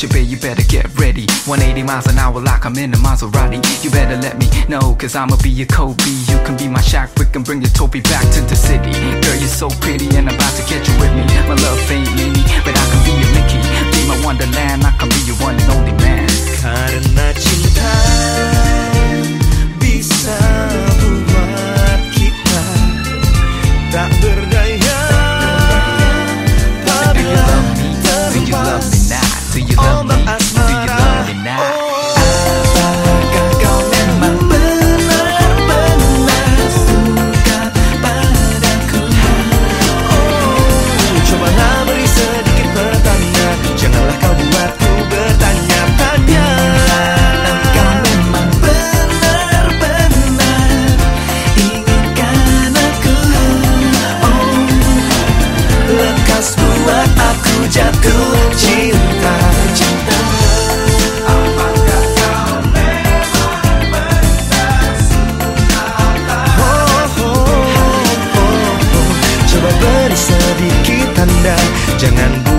You better get ready. 180 miles an hour like I'm in a Maserati. You better let me know, cause I'ma be your Kobe. You can be my Shaq, we can bring your Toby back to the city. Girl, you're so pretty and I'm about to get you with me. My love ain't Minnie, but I can be your Mickey. Be my Wonderland, I can be your one and only man. Karena cinta bisa buat kita tak berdaya. sedikit tanda. Jangan